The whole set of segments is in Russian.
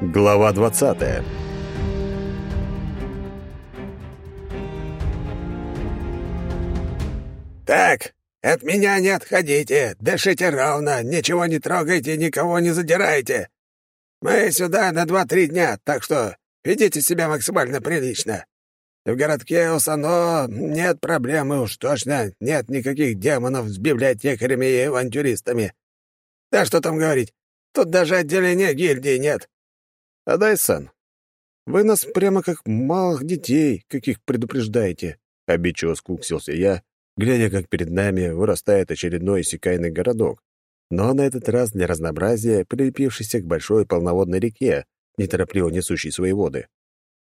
Глава 20. Так, от меня не отходите, дышите ровно, ничего не трогайте, никого не задирайте. Мы сюда на два-три дня, так что ведите себя максимально прилично. В городке Усано нет проблемы уж точно, нет никаких демонов с библиотекарями и авантюристами. Да что там говорить, тут даже отделения гильдии нет. Адай-сан, вы нас прямо как малых детей, каких предупреждаете. Обидчиво скуксился я, глядя, как перед нами вырастает очередной иссякайный городок, но на этот раз для разнообразия прилепившийся к большой полноводной реке, неторопливо несущей свои воды.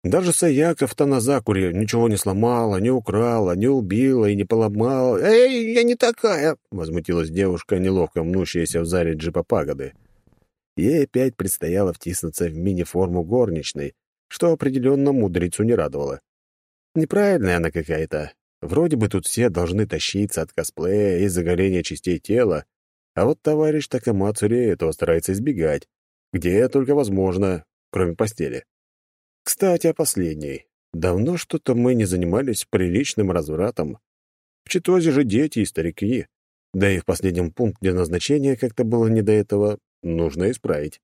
Даже Саяка в Таназакуре ничего не сломала, не украла, не убила и не поломала. «Эй, я не такая!» — возмутилась девушка, неловко мнущаяся в зале джипа пагоды. Ей опять предстояло втиснуться в мини-форму горничной, что определенно мудрицу не радовало. Неправильная она какая-то. Вроде бы тут все должны тащиться от косплея и заголения частей тела, а вот товарищ Такамацури этого старается избегать, где только возможно, кроме постели. Кстати, о последней. Давно что-то мы не занимались приличным развратом. В Читозе же дети и старики. Да и в последнем пункте назначения как-то было не до этого. Нужно исправить.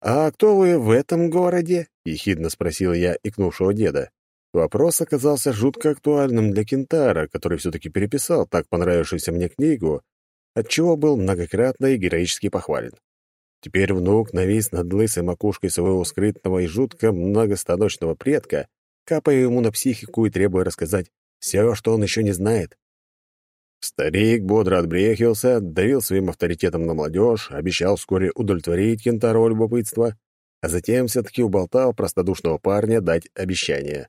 «А кто вы в этом городе?» — ехидно спросил я икнувшего деда. Вопрос оказался жутко актуальным для Кентара, который все-таки переписал так понравившуюся мне книгу, отчего был многократно и героически похвален. Теперь внук навис над лысой макушкой своего скрытного и жутко многостаночного предка, капая ему на психику и требуя рассказать все, что он еще не знает. Старик бодро отбрехился, давил своим авторитетом на молодежь, обещал вскоре удовлетворить кентару любопытства, а затем все-таки уболтал простодушного парня дать обещание.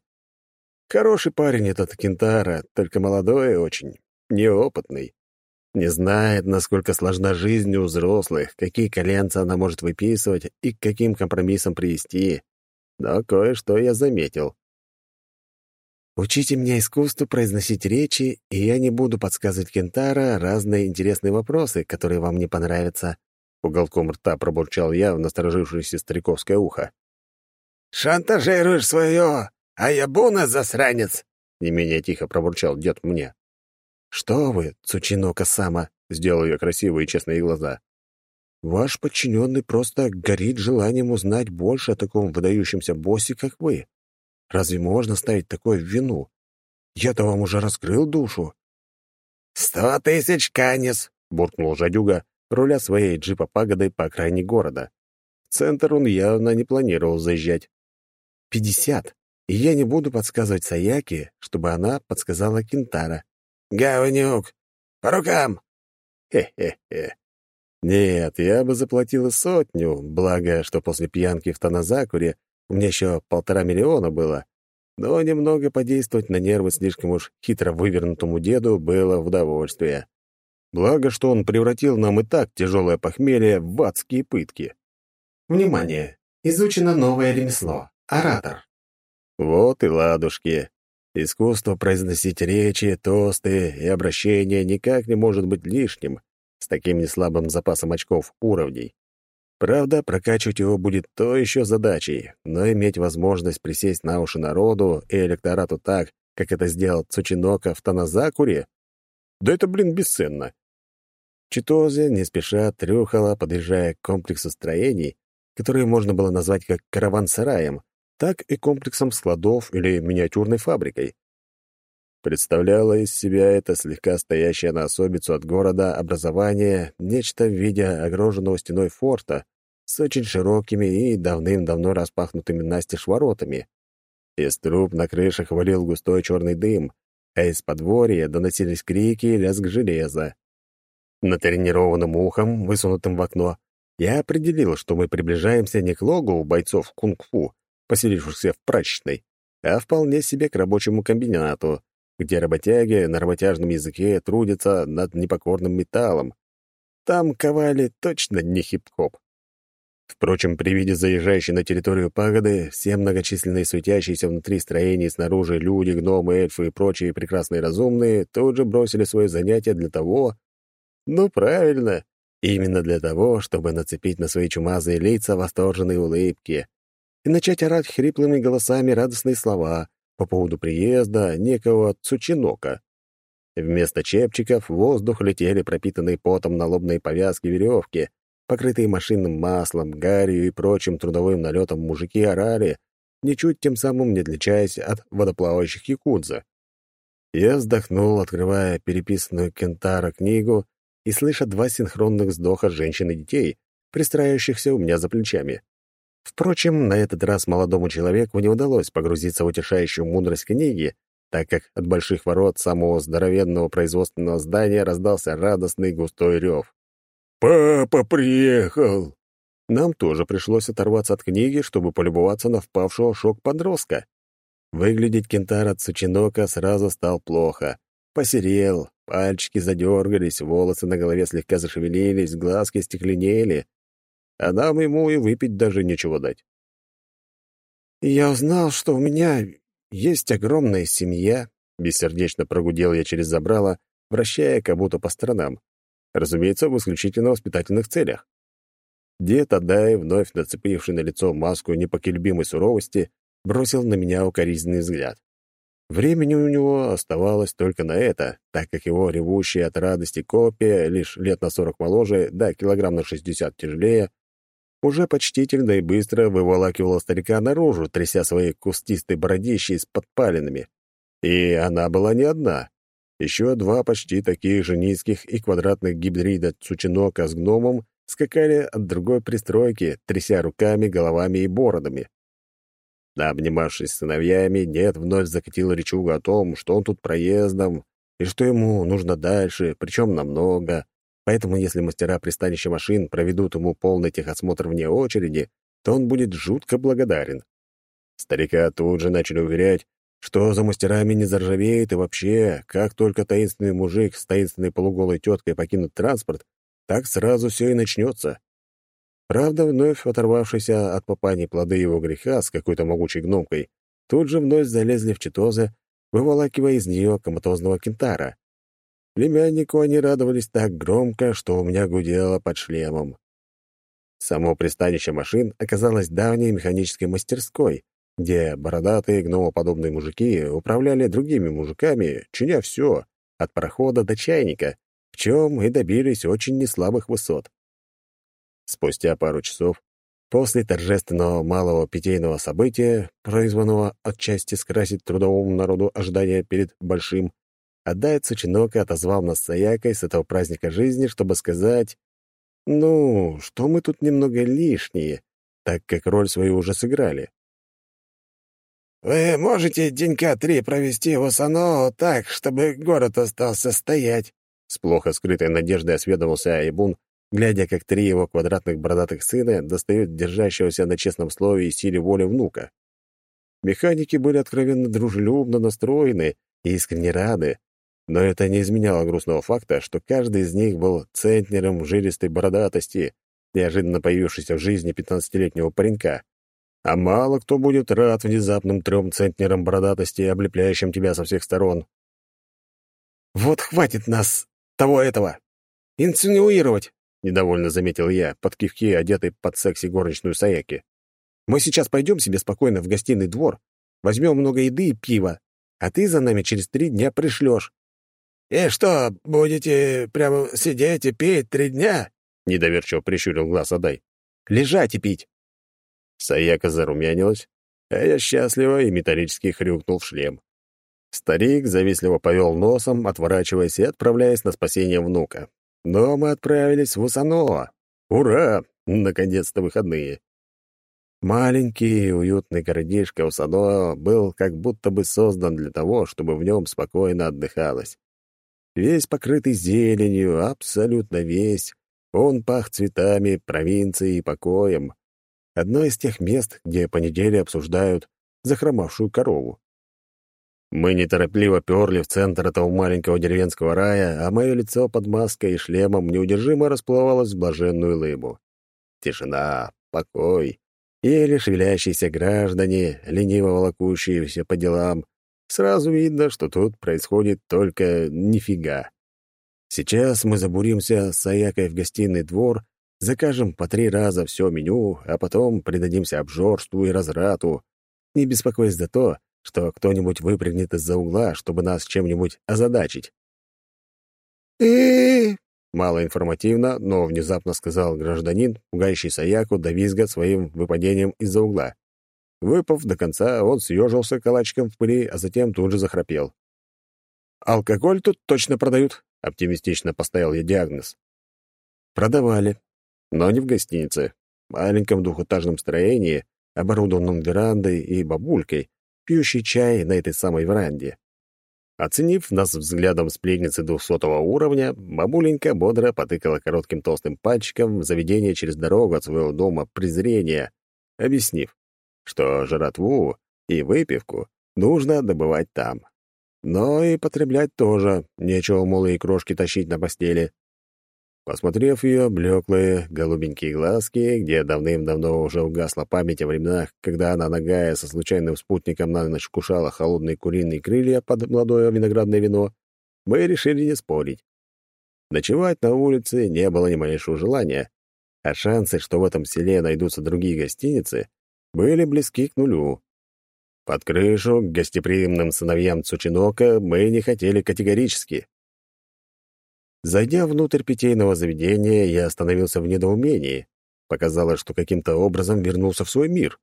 Хороший парень этот кентара, только молодой очень, неопытный. Не знает, насколько сложна жизнь у взрослых, какие коленца она может выписывать и к каким компромиссам привести. Но кое-что я заметил. Учите меня искусству произносить речи, и я не буду подсказывать Кентара разные интересные вопросы, которые вам не понравятся. Уголком рта пробурчал я в насторожившееся стариковское ухо. «Шантажируешь свое, а я буна, засранец!» Не менее тихо пробурчал дед мне. «Что вы, Цучинока-сама?» — сделал я красивые и честные глаза. «Ваш подчиненный просто горит желанием узнать больше о таком выдающемся боссе, как вы. Разве можно ставить такое в вину? Я-то вам уже раскрыл душу». «Сто тысяч канис!» — буркнул жадюга, руля своей джипа-пагодой по окраине города. В центр он явно не планировал заезжать. «Пятьдесят, и я не буду подсказывать Саяке, чтобы она подсказала Кентара. «Говнюк! По рукам!» Хе-хе-хе. Нет, я бы заплатил и сотню, благо, что после пьянки в Таназакуре у меня еще полтора миллиона было. Но немного подействовать на нервы слишком уж хитро вывернутому деду было в удовольствие. Благо, что он превратил нам и так тяжелое похмелье в адские пытки. Внимание! Изучено новое ремесло. Оратор. Вот и ладушки. Искусство произносить речи, тосты и обращения никак не может быть лишним с таким неслабым запасом очков уровней. Правда, прокачивать его будет то еще задачей, но иметь возможность присесть на уши народу и электорату так, как это сделал Цучинока в Таназакуре, да это, блин, бесценно. Читозе не спеша трюхала, подъезжая к комплексу строений, которые можно было назвать как караван-сараем, так и комплексом складов или миниатюрной фабрикой. Представляла из себя это слегка стоящее на особицу от города образование нечто в виде огроженного стеной форта с очень широкими и давным-давно распахнутыми настежь воротами. Из труб на крышах валил густой черный дым, а из подворья доносились крики и лязг железа. Натренированным ухом, высунутым в окно, я определил, что мы приближаемся не к логу бойцов кунг-фу, поселившихся в прачечной, а вполне себе к рабочему комбинату, где работяги на работяжном языке трудятся над непокорным металлом. Там ковали точно не хип-хоп. Впрочем, при виде заезжающей на территорию пагоды, все многочисленные светящиеся внутри строений снаружи люди, гномы, эльфы и прочие прекрасные разумные тут же бросили свое занятие для того... Ну, правильно, Именно для того, чтобы нацепить на свои чумазые лица восторженные улыбки и начать орать хриплыми голосами радостные слова по поводу приезда некого Цучинока. Вместо чепчиков в воздух летели пропитанные потом налобные повязки веревки, покрытые машинным маслом, гарью и прочим трудовым налетом мужики орали, ничуть тем самым не отличаясь от водоплавающих якудза. Я вздохнул, открывая переписанную Кентара книгу и слыша два синхронных вздоха женщин и детей, пристраивающихся у меня за плечами. Впрочем, на этот раз молодому человеку не удалось погрузиться в утешающую мудрость книги, так как от больших ворот самого здоровенного производственного здания раздался радостный густой рев. «Папа приехал!» Нам тоже пришлось оторваться от книги, чтобы полюбоваться на впавшего шок подростка. Выглядеть Кентара Цучинока сразу стал плохо. Посерел, пальчики задергались, волосы на голове слегка зашевелились, глазки стекленели. А нам ему и выпить даже нечего дать. «Я узнал, что у меня есть огромная семья», — бессердечно прогудел я через забрало, вращая как будто по сторонам. Разумеется, в исключительно воспитательных целях. Дед Адай, вновь нацепивший на лицо маску непоколебимой суровости, бросил на меня укоризненный взгляд. Времени у него оставалось только на это, так как его ревущая от радости копия, лишь лет на сорок моложе, да килограмм на шестьдесят тяжелее, уже почтительно и быстро выволакивала старика наружу, тряся своей кустистой бородищей с подпалинами. И она была не одна. Еще два почти таких же низких и квадратных гибрида Цучинока с гномом скакали от другой пристройки, тряся руками, головами и бородами. Обнимавшись с сыновьями, дед вновь закатил речугу о том, что он тут проездом, и что ему нужно дальше, причем намного. Поэтому если мастера пристанища машин проведут ему полный техосмотр вне очереди, то он будет жутко благодарен. Старика тут же начали уверять, что за мастерами не заржавеет и вообще, как только таинственный мужик с таинственной полуголой теткой покинут транспорт, так сразу все и начнется. Правда, вновь оторвавшийся от попаний плоды его греха с какой-то могучей гномкой, тут же вновь залезли в читозы, выволакивая из нее коматозного кентара. Племяннику они радовались так громко, что у меня гудело под шлемом. Само пристанище машин оказалось давней механической мастерской, где бородатые гномоподобные мужики управляли другими мужиками, чиня все, от прохода до чайника, в чем и добились очень неслабых высот. Спустя пару часов, после торжественного малого питейного события, произванного отчасти скрасить трудовому народу ожидания перед большим, Отдай Цучинока отозвал нас с Аякой с этого праздника жизни, чтобы сказать, ну, что мы тут немного лишние, так как роль свою уже сыграли. «Вы можете денька три провести в Осано так, чтобы город остался стоять?» С плохо скрытой надеждой осведомился Айбун, глядя, как три его квадратных бородатых сына достают держащегося на честном слове и силе воли внука. Механики были откровенно дружелюбно настроены и искренне рады, но это не изменяло грустного факта, что каждый из них был центнером жилистой бородатости, неожиданно появившейся в жизни пятнадцатилетнего паренька. А мало кто будет рад внезапным трем центнерам бородатости, облепляющим тебя со всех сторон. «Вот хватит нас того этого! Инсинуировать!» — недовольно заметил я, под кивки, одетый под секси горничную Саяки. «Мы сейчас пойдем себе спокойно в гостиный двор, возьмем много еды и пива, а ты за нами через три дня пришлешь. «И что, будете прямо сидеть и пить три дня?» — недоверчиво прищурил глаз Адай. «Лежать и пить». Саяка зарумянилась, а я счастливо и металлически хрюкнул в шлем. Старик завистливо повел носом, отворачиваясь и отправляясь на спасение внука. Но мы отправились в Усанова. Ура! Наконец-то выходные. Маленький и уютный городишко Усанова был как будто бы создан для того, чтобы в нем спокойно отдыхалось. Весь покрытый зеленью, абсолютно весь. Он пах цветами, провинцией и покоем. Одно из тех мест, где по неделе обсуждают захромавшую корову. Мы неторопливо перли в центр этого маленького деревенского рая, а мое лицо под маской и шлемом неудержимо расплывалось в блаженную лыбу. Тишина, покой, еле шевелящиеся граждане, лениво волокущиеся по делам, Сразу видно, что тут происходит только нифига. Сейчас мы забуримся с Аякой в гостиный двор, закажем по три раза все меню, а потом предадимся обжорству и разрату, не беспокоясь за то, что кто-нибудь выпрыгнет из-за угла, чтобы нас чем-нибудь озадачить. и Малоинформативно, но внезапно сказал гражданин, пугающий Саяку до визга своим выпадением из-за угла. Выпав до конца, он съежился калачиком в пыли, а затем тут же захрапел. «Алкоголь тут точно продают», — оптимистично поставил я диагноз. Продавали, но не в гостинице. В маленьком двухэтажном строении, оборудованном верандой и бабулькой, пьющей чай на этой самой веранде. Оценив нас взглядом сплетницы двухсотого уровня, бабуленька бодро потыкала коротким толстым пальчиком в заведение через дорогу от своего дома презрения, объяснив, что жратву и выпивку нужно добывать там. Но и потреблять тоже, нечего, мол, и крошки тащить на постели. Посмотрев ее блеклые голубенькие глазки, где давным-давно уже угасла память о временах, когда она, нагая со случайным спутником на ночь кушала холодные куриные крылья под молодое виноградное вино, мы решили не спорить. Ночевать на улице не было ни малейшего желания, а шансы, что в этом селе найдутся другие гостиницы, были близки к нулю. Под крышу к гостеприимным сыновьям Цучинока мы не хотели категорически. Зайдя внутрь питейного заведения, я остановился в недоумении. Показалось, что каким-то образом вернулся в свой мир.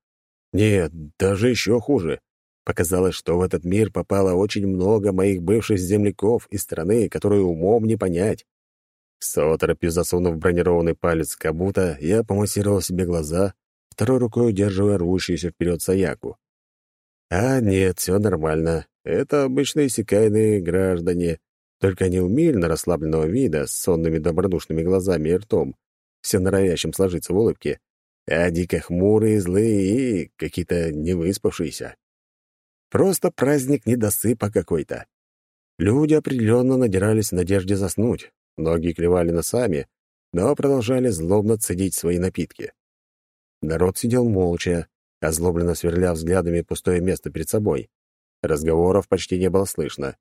Нет, даже еще хуже. Показалось, что в этот мир попало очень много моих бывших земляков из страны, которую умом не понять. С оторопью засунув бронированный палец кабута, я помассировал себе глаза, второй рукой удерживая рвущуюся вперед Саяку. А нет, все нормально. Это обычные секайные граждане, только они умильно расслабленного вида, с сонными добродушными глазами и ртом, все норовящим сложиться в улыбке, а дико хмурые, злые и какие-то невыспавшиеся. Просто праздник недосыпа какой-то. Люди определенно надирались в надежде заснуть, многие клевали носами, но продолжали злобно цедить свои напитки. Народ сидел молча, озлобленно сверля взглядами пустое место перед собой. Разговоров почти не было слышно.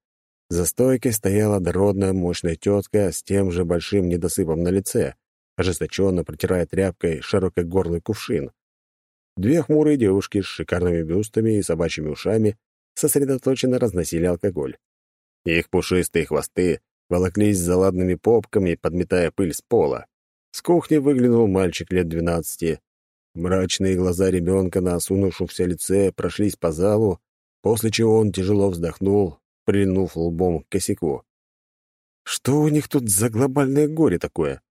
За стойкой стояла дородная мощная тетка с тем же большим недосыпом на лице, ожесточенно протирая тряпкой широкой горлый кувшин. Две хмурые девушки с шикарными бюстами и собачьими ушами сосредоточенно разносили алкоголь. Их пушистые хвосты волоклись за ладными попками, подметая пыль с пола. С кухни выглянул мальчик лет двенадцати. Мрачные глаза ребенка на осунувшемся лице прошлись по залу, после чего он тяжело вздохнул, прильнув лбом к косяку. Что у них тут за глобальное горе такое?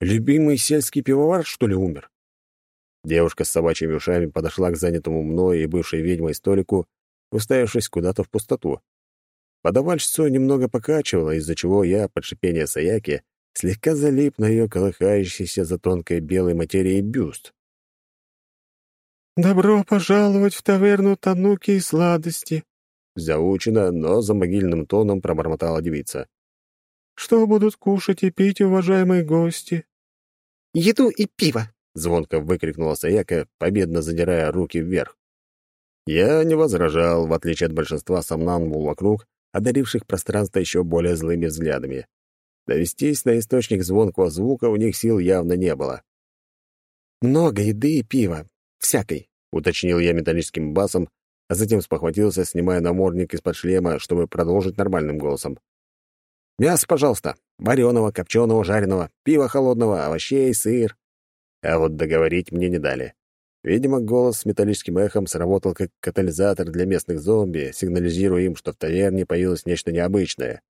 Любимый сельский пивовар, что ли, умер? Девушка с собачьими ушами подошла к занятому мной и бывшей ведьмой столику, уставившись куда-то в пустоту. Подавальщицу немного покачивало, из-за чего я, под шипение Саяки, слегка залип на ее колыхающийся за тонкой белой материей бюст. «Добро пожаловать в таверну Тануки и сладости», Заучено, но за могильным тоном пробормотала девица. «Что будут кушать и пить, уважаемые гости?» «Еду и пиво!» — звонко выкрикнула Саяка, победно задирая руки вверх. Я не возражал, в отличие от большинства сомнамбул вокруг, одаривших пространство еще более злыми взглядами. Довестись на источник звонкого звука у них сил явно не было. «Много еды и пива. Всякой», — уточнил я металлическим басом, а затем спохватился, снимая намордник из-под шлема, чтобы продолжить нормальным голосом. «Мясо, пожалуйста. Вареного, копченого, жареного, пива холодного, овощей, сыр». А вот договорить мне не дали. Видимо, голос с металлическим эхом сработал как катализатор для местных зомби, сигнализируя им, что в таверне появилось нечто необычное.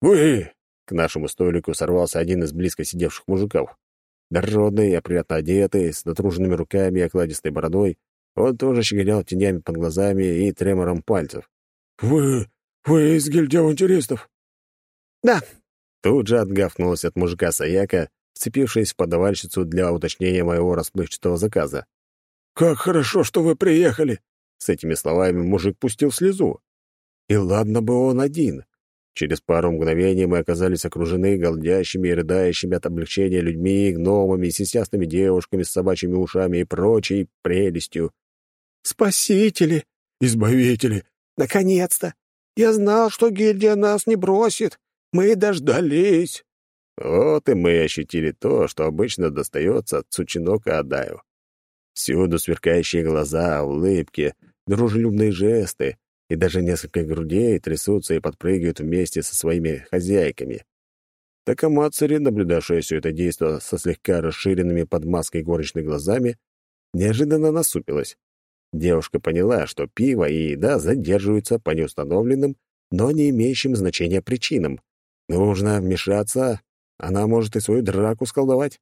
«Вы!» — к нашему столику сорвался один из близко сидевших мужиков. Дородный, опрятно одетый, с натруженными руками и окладистой бородой, он тоже щеголял тенями под глазами и тремором пальцев. «Вы... вы из гильдии авантюристов?» «Да». Тут же отгавкнулась от мужика Саяка, вцепившись в подавальщицу для уточнения моего расплывчатого заказа. «Как хорошо, что вы приехали!» С этими словами мужик пустил слезу. И ладно бы он один. Через пару мгновений мы оказались окружены голдящими и рыдающими от облегчения людьми, гномами, сисястыми девушками с собачьими ушами и прочей прелестью. Спасители! Избавители! Наконец-то! Я знал, что гильдия нас не бросит. Мы дождались!» Вот и мы ощутили то, что обычно достается от Цучинока Адаю. Всюду сверкающие глаза, улыбки, дружелюбные жесты, и даже несколько грудей трясутся и подпрыгивают вместе со своими хозяйками. Такамацари, наблюдавшая все это действо со слегка расширенными под маской горечной глазами, неожиданно насупилась. Девушка поняла, что пиво и еда задерживаются по неустановленным, но не имеющим значения причинам. Нужно вмешаться, она может и свою драку сколдовать.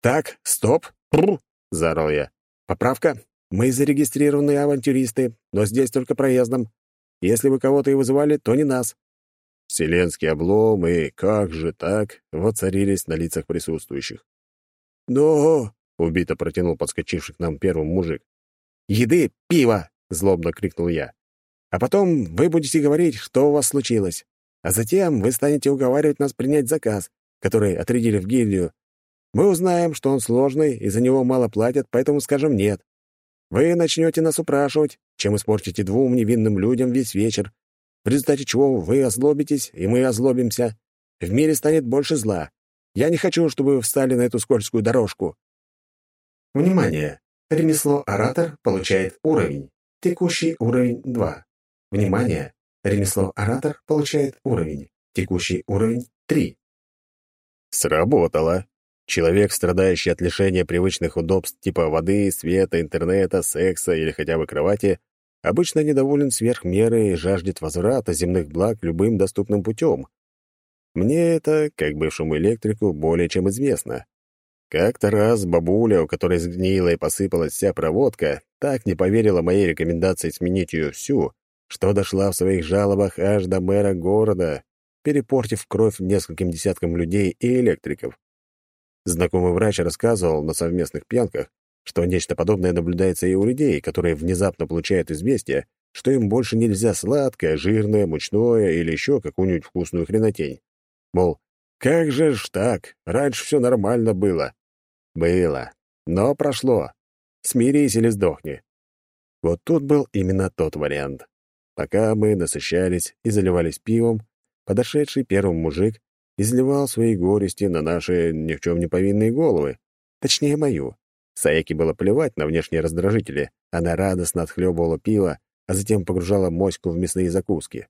«Так, стоп! Пррр!» — заорал я. «Поправка. Мы зарегистрированные авантюристы, но здесь только проездом. Если вы кого-то и вызывали, то не нас». Вселенский облом и «как же так?» воцарились на лицах присутствующих. «Но...» — убито протянул подскочивший к нам первым мужик. «Еды, пиво!» — злобно крикнул я. «А потом вы будете говорить, что у вас случилось. А затем вы станете уговаривать нас принять заказ, который отрядили в гильдию. Мы узнаем, что он сложный, и за него мало платят, поэтому скажем «нет». Вы начнете нас упрашивать, чем испортите двум невинным людям весь вечер, в результате чего вы озлобитесь, и мы озлобимся. В мире станет больше зла. Я не хочу, чтобы вы встали на эту скользкую дорожку. Внимание! Ремесло-оратор получает уровень. Текущий уровень 2. Внимание! Ремесло-оратор получает уровень. Текущий уровень 3. Сработало. Человек, страдающий от лишения привычных удобств типа воды, света, интернета, секса или хотя бы кровати, обычно недоволен сверх меры и жаждет возврата земных благ любым доступным путем. Мне это, как бывшему электрику, более чем известно. Как-то раз бабуля, у которой сгнила и посыпалась вся проводка, так не поверила моей рекомендации сменить ее всю, что дошла в своих жалобах аж до мэра города, перепортив кровь нескольким десяткам людей и электриков. Знакомый врач рассказывал на совместных пьянках, что нечто подобное наблюдается и у людей, которые внезапно получают известие, что им больше нельзя сладкое, жирное, мучное или еще какую-нибудь вкусную хренотень. Мол, как же ж так, раньше все нормально было. Было, но прошло. Смирись или сдохни. Вот тут был именно тот вариант. Пока мы насыщались и заливались пивом, подошедший первым мужик изливал свои горести на наши ни в чем не повинные головы, точнее, мою. Саяке было плевать на внешние раздражители, она радостно отхлебывала пиво, а затем погружала моську в мясные закуски.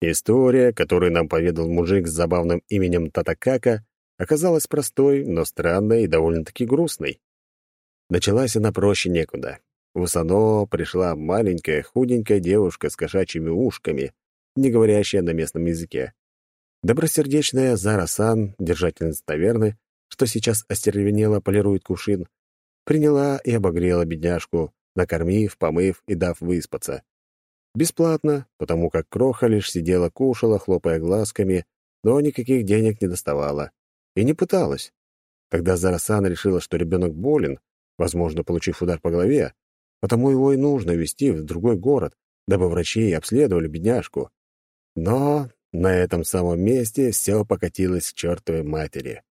История, которую нам поведал мужик с забавным именем Татакака, оказалась простой, но странной и довольно-таки грустной. Началась она проще некуда. В Усано пришла маленькая, худенькая девушка с кошачьими ушками, не говорящая на местном языке. Добросердечная Зара-сан, держательница таверны, что сейчас остервенело полирует кувшин, приняла и обогрела бедняжку, накормив, помыв и дав выспаться. Бесплатно, потому как Кроха лишь сидела, кушала, хлопая глазками, но никаких денег не доставала. И не пыталась. Когда Зарасан решила, что ребенок болен, возможно, получив удар по голове, потому его и нужно везти в другой город, дабы врачи обследовали бедняжку. Но на этом самом месте все покатилось к чертовой матери.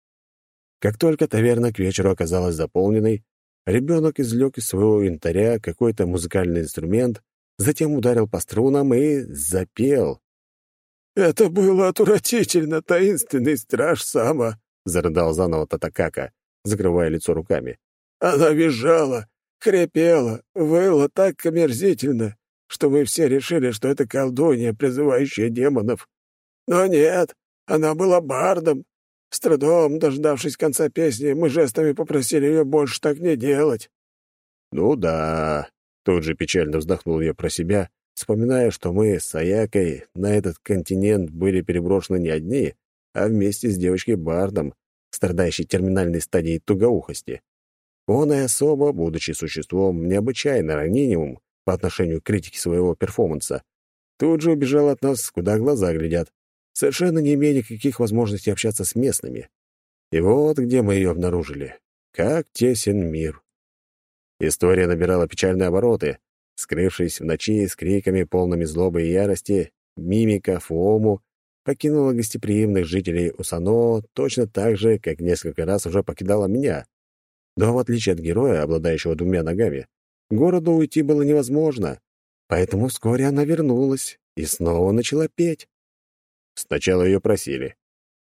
Как только таверна к вечеру оказалась заполненной, ребенок извлек из своего инвентаря какой-то музыкальный инструмент, затем ударил по струнам и запел. «Это было отвратительно, таинственный страж Сама», — зарыдал заново Татакака, закрывая лицо руками. «Она визжала, хрипела, выла так омерзительно, что мы все решили, что это колдунья, призывающая демонов. Но нет, она была бардом. С трудом, дождавшись конца песни, мы жестами попросили ее больше так не делать. «Ну да», — тут же печально вздохнул я про себя, вспоминая, что мы с Аякой на этот континент были переброшены не одни, а вместе с девочкой Бардом, страдающей терминальной стадией тугоухости. Он и особо, будучи существом необычайно ранимым по отношению к критике своего перформанса, тут же убежал от нас, куда глаза глядят, совершенно не имея никаких возможностей общаться с местными. И вот где мы ее обнаружили. Как тесен мир. История набирала печальные обороты. Скрывшись в ночи с криками, полными злобы и ярости, мимика Фуому покинула гостеприимных жителей Усано точно так же, как несколько раз уже покидала меня. Но в отличие от героя, обладающего двумя ногами, городу уйти было невозможно, поэтому вскоре она вернулась и снова начала петь. Сначала ее просили,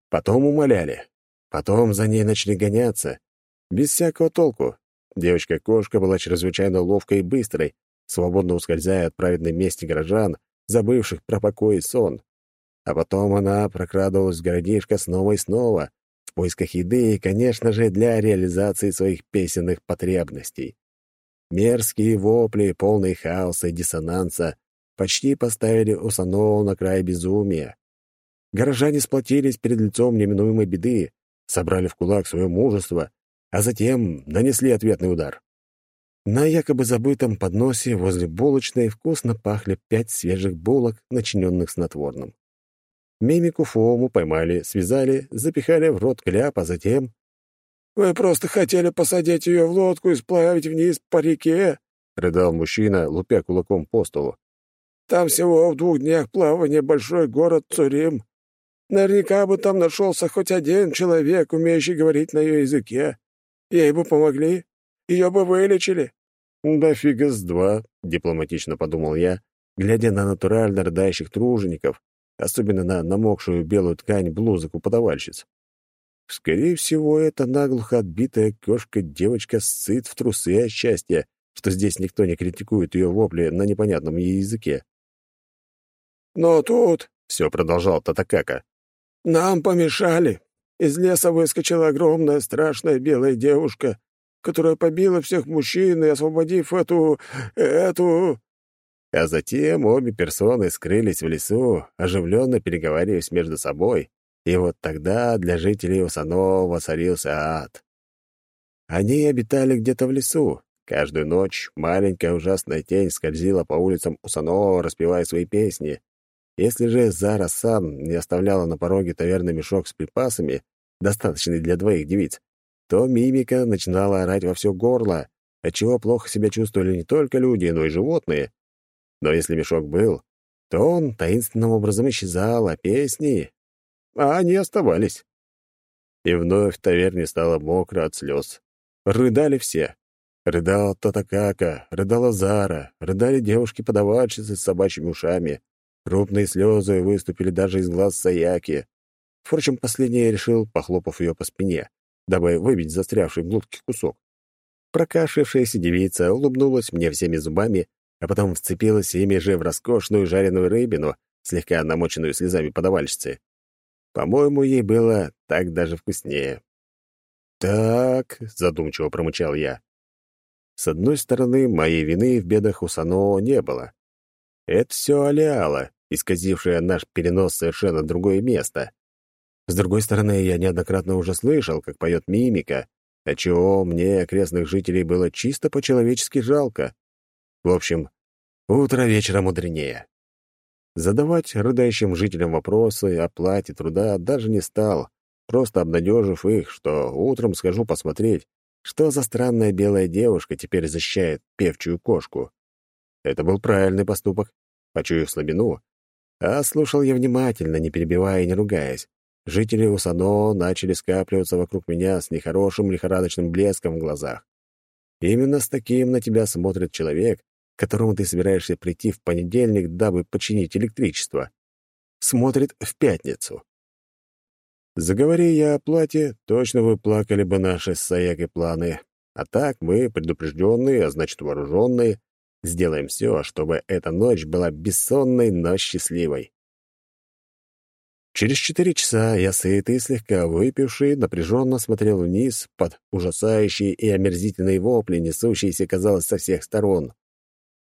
потом умоляли, потом за ней начали гоняться. Без всякого толку. Девочка-кошка была чрезвычайно ловкой и быстрой, свободно ускользая от праведной мести горожан, забывших про покой и сон. А потом она прокрадывалась в городишко снова и снова, в поисках еды и, конечно же, для реализации своих песенных потребностей. Мерзкие вопли, полные хаоса и диссонанса почти поставили Усанову на край безумия. Горожане сплотились перед лицом неминуемой беды, собрали в кулак свое мужество, а затем нанесли ответный удар. На якобы забытом подносе возле булочной вкусно пахли пять свежих булок, начиненных снотворным. Мимику Фому поймали, связали, запихали в рот кляп, а затем... «Вы просто хотели посадить ее в лодку и сплавить вниз по реке», — рыдал мужчина, лупя кулаком по столу. «Там всего в двух днях плавания большой город Цурим. Наверняка бы там нашелся хоть один человек, умеющий говорить на ее языке. Ей бы помогли, ее бы вылечили». «Да фига с два», — дипломатично подумал я, глядя на натурально рыдающих тружеников, особенно на намокшую белую ткань блузок у подавальщиц. Скорее всего, это наглухо отбитая кошка-девочка сыт в трусы от счастья, что здесь никто не критикует ее вопли на непонятном ей языке. «Но тут...» — все продолжал Татакака. «Нам помешали. Из леса выскочила огромная страшная белая девушка, которая побила всех мужчин и, освободив эту... эту...» А затем обе персоны скрылись в лесу, оживленно переговариваясь между собой, и вот тогда для жителей Усанова воцарился ад. Они обитали где-то в лесу. Каждую ночь маленькая ужасная тень скользила по улицам Усанова, распевая свои песни. Если же Зара Сан не оставляла на пороге таверны мешок с припасами, достаточный для двоих девиц, то мимика начинала орать во все горло, отчего плохо себя чувствовали не только люди, но и животные. Но если мешок был, то он таинственным образом исчезал, а песни... А они оставались. И вновь в таверне стало мокро от слез. Рыдали все. Рыдал Татакака, рыдала Зара, рыдали девушки-подавальщицы с собачьими ушами. Крупные слезы выступили даже из глаз Саяки. Впрочем, последний решил, похлопав ее по спине, дабы выбить застрявший в глотке кусок. Прокашившаяся девица улыбнулась мне всеми зубами а потом вцепилась ими же в роскошную жареную рыбину, слегка намоченную слезами подавальщицы. По-моему, ей было так даже вкуснее. «Так», — задумчиво промычал я. С одной стороны, моей вины в бедах у Сано не было. Это все Алиала, исказившая наш перенос совершенно другое место. С другой стороны, я неоднократно уже слышал, как поет мимика, отчего мне окрестных жителей было чисто по-человечески жалко. В общем, утро вечера мудренее. Задавать рыдающим жителям вопросы о плате труда даже не стал, просто обнадежив их, что утром схожу посмотреть, что за странная белая девушка теперь защищает певчую кошку. Это был правильный поступок, почуяв слабину. А слушал я внимательно, не перебивая и не ругаясь. Жители Усано начали скапливаться вокруг меня с нехорошим лихорадочным блеском в глазах. Именно с таким на тебя смотрит человек, которому ты собираешься прийти в понедельник, дабы починить электричество. Смотрит в пятницу. Заговори я о плате, точно вы плакали бы наши с планы. А так мы, предупрежденные, а значит вооруженные, сделаем все, чтобы эта ночь была бессонной, но счастливой. Через четыре часа я сытый, слегка выпивший, напряженно смотрел вниз под ужасающие и омерзительные вопли, несущиеся, казалось, со всех сторон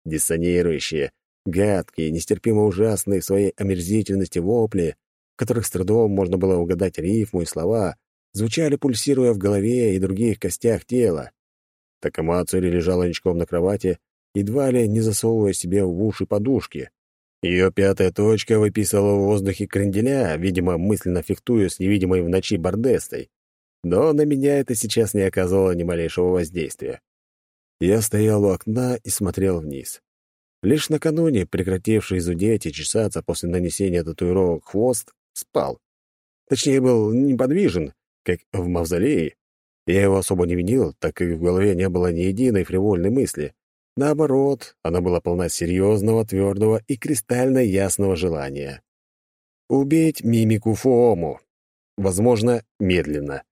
диссонирующие, гадкие, нестерпимо ужасные в своей омерзительности вопли, в которых с трудом можно было угадать рифму и слова, звучали, пульсируя в голове и других костях тела. Такамацури лежала ничком на кровати, едва ли не засовывая себе в уши подушки. Ее пятая точка выписывала в воздухе кренделя, видимо, мысленно фехтуя с невидимой в ночи бардестой. Но на меня это сейчас не оказывало ни малейшего воздействия. Я стоял у окна и смотрел вниз. Лишь накануне, прекративший зудеть и чесаться после нанесения татуировок хвост, спал. Точнее, был неподвижен, как в мавзолее. Я его особо не винил, так как в голове не было ни единой фривольной мысли. Наоборот, она была полна серьезного, твердого и кристально ясного желания. Убить мимику Фуому. Возможно, медленно.